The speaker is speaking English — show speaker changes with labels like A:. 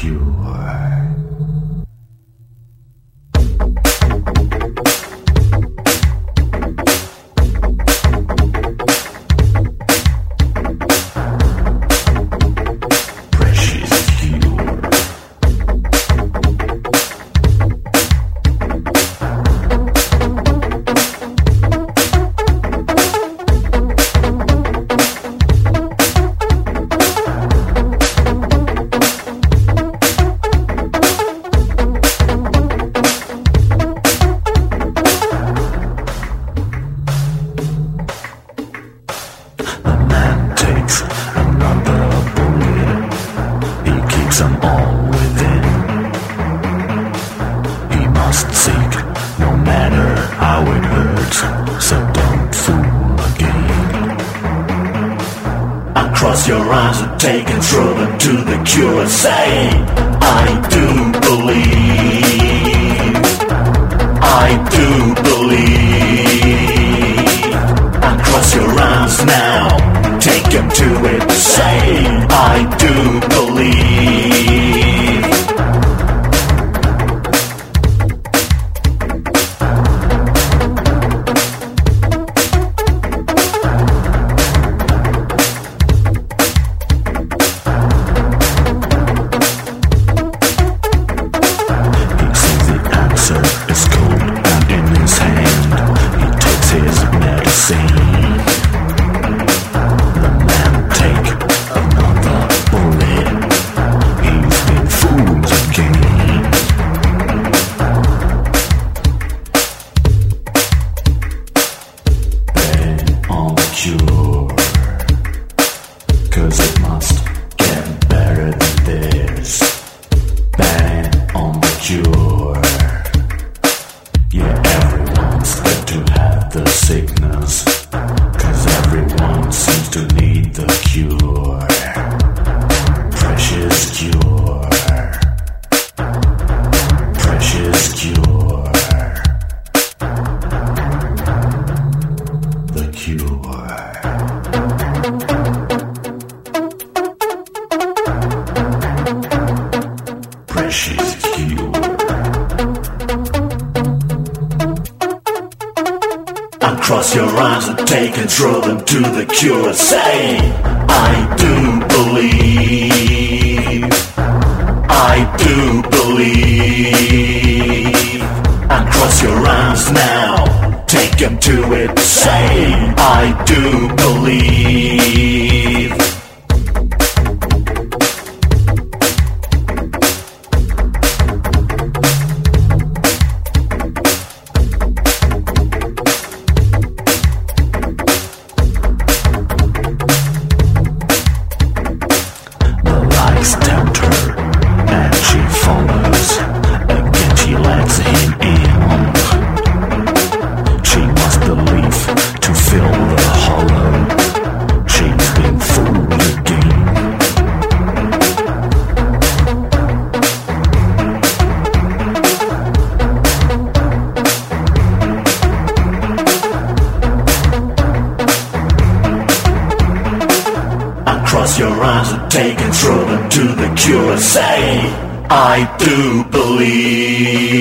A: cure. Them all within. He must seek, no matter how it hurts. So don't fool again. Uncross your arms and take and throw them to the cure. Say, I do believe. I do believe. Uncross your arms now. Take him to it. Say, I do believe. Cause Uncross your arms and take and throw them to the cure. Say, I do believe. I do believe. And cross your arms now. Take them to it. Say, I do believe. Lights her, and she follows. Your arms and take throw them to the cure. Say, I do believe.